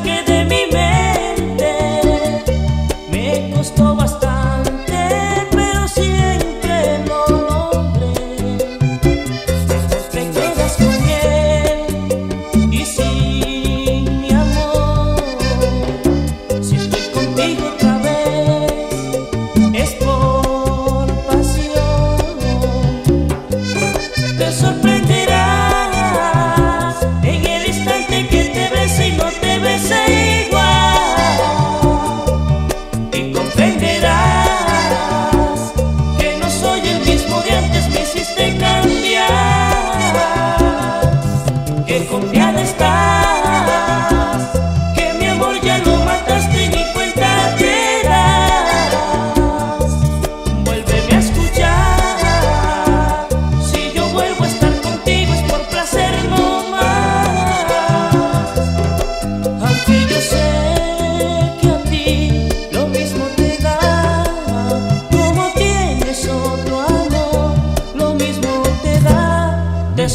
saqué de mi mente. Me costó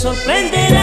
da,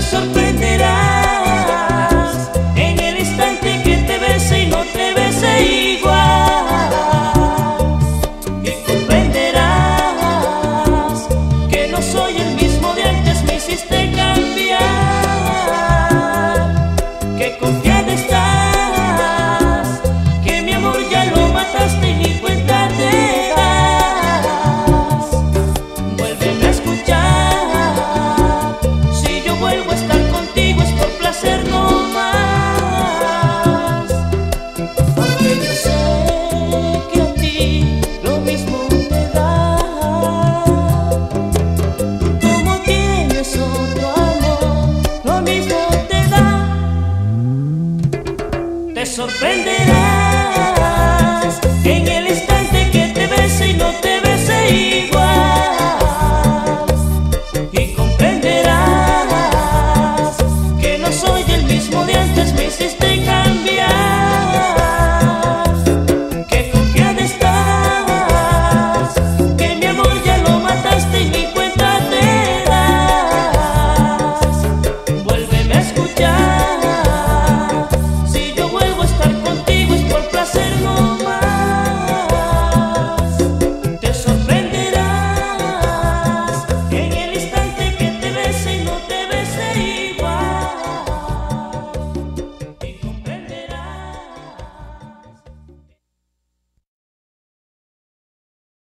sorprenderá. sorprenderá.